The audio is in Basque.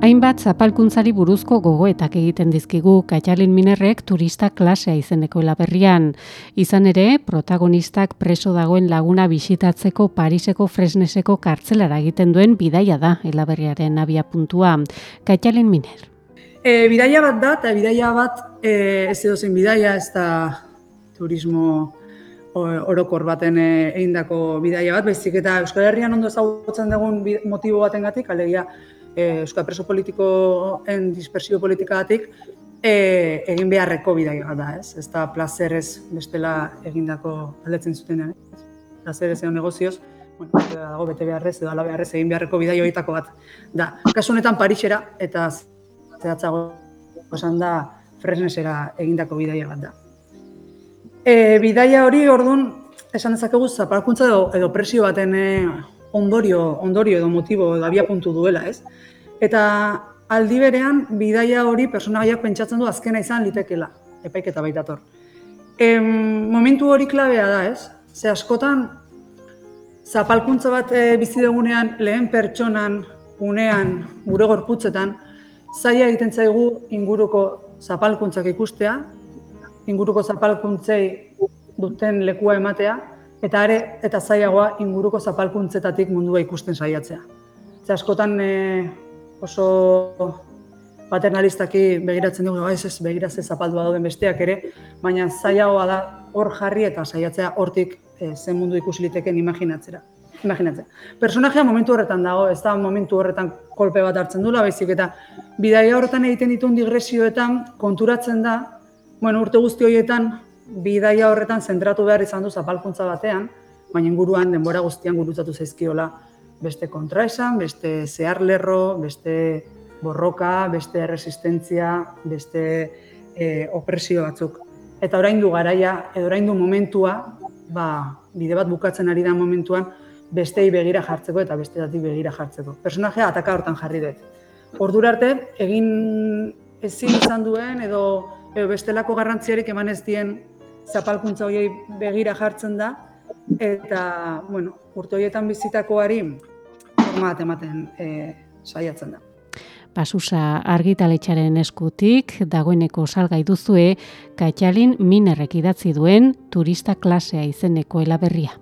Hainbat zapalkuntzari buruzko gogoetak egiten dizkigu Kaitxalin Minerrek turista klasea izeneko elaberrian. Izan ere, protagonistak preso dagoen laguna bisitatzeko Pariseko Fresneseko kartzelara egiten duen bidaia da elaberriaren abia puntua. Kaitxalin Miner. E, bidaia bat da, eta bidaia bat e, ez edo zen bidaia, ez da turismo orokor baten e, egindako bidaia bat, baizik eta Euskal Herrian ondo ezagutzen dugun motibo batengatik, alegia e, Euskal Preso Politikoen dispersio politikagatik e, egin beharreko bidai bat da, ez? Ez da plazerez bestela egindako aldetzen zuten, ez? Plazerez edo negozioz, bueno, dago bete beharrez edo ala beharrez egin beharreko bidai horietako bat da. Kasu honetan Parisera eta zehatzago esan da Fresnesera egindako bidaia bat da. E, bidaia hori ordun esan dezakegu zapalkuntza edo, edo presio baten e, ondorio, ondorio edo motibo edo abia puntu duela, ez? Eta aldi berean, bidaia hori personagaiak pentsatzen du azkena izan litekela, epaiketa baitator. Em, momentu hori klabea da, ez? Ze askotan, zapalkuntza bat e, bizi dugunean, lehen pertsonan, unean, gure gorputzetan, zaila egiten zaigu inguruko zapalkuntzak ikustea, inguruko zapalkuntzei duten lekua ematea, eta are eta zailagoa inguruko zapalkuntzetatik mundua ikusten saiatzea. Ze askotan e, oso paternalistaki begiratzen dugu, ez ez begiraz ez zapaldua dauden besteak ere, baina zailagoa da hor jarri eta saiatzea hortik e, zen mundu ikusi liteken imaginatzera. Imaginatzea. Personajea momentu horretan dago, ez da momentu horretan kolpe bat hartzen dula, baizik eta bidaia horretan egiten dituen digresioetan konturatzen da, bueno, urte guzti horietan bidaia horretan zentratu behar izan du zapalkuntza batean, baina inguruan denbora guztian gurutzatu zaizkiola beste kontraesan, beste zeharlerro, beste borroka, beste resistentzia, beste e, opresio batzuk. Eta orain du garaia, edo orain du momentua, ba, bide bat bukatzen ari da momentuan, bestei begira jartzeko eta beste begira jartzeko. Personajea ataka hortan jarri dut. Ordura arte, egin ezin izan duen edo, edo bestelako garrantziarik eman ez dien zapalkuntza horiei begira jartzen da, eta, bueno, urte horietan bizitakoari forma ematen e, saiatzen da. Basusa argitaletxaren eskutik, dagoeneko salgai duzue, Kaitxalin Minerrek idatzi duen turista klasea izeneko elaberria.